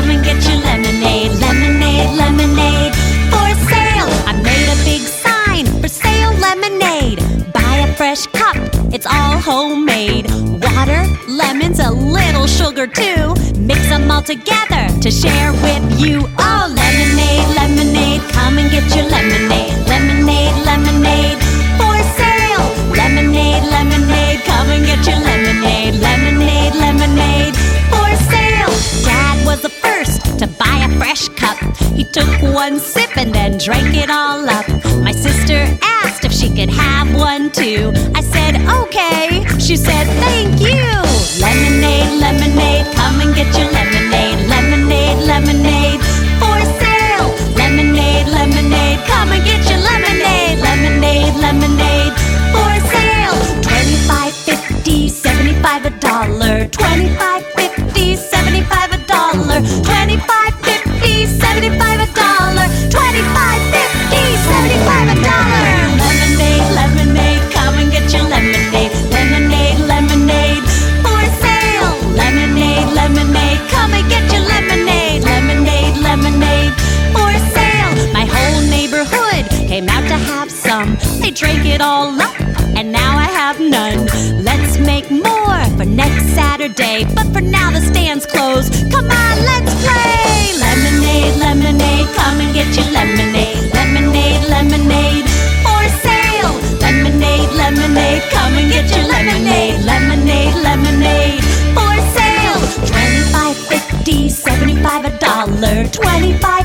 Come and get your lemonade, lemonade, lemonade for sale. I made a big sign for sale lemonade. Buy a fresh cup, it's all homemade. Water, lemons, a little sugar too. Mix them all together to share with you. Oh, one sip and then drank it all up. My sister asked if she could have one too. I said, okay. She said, thank you. Lemonade, lemonade, come and get your lemonade. Lemonade, lemonade, for sale. Lemonade, lemonade, come and get your lemonade. Lemonade, lemonade, for sale. 25, 50, 75 a dollar. 25, 50, 75 a dollar. 25, 50, 75 a dollar. Drank it all up, and now I have none. Let's make more for next Saturday. But for now, the stand's closed. Come on, let's play. Dollar. 25,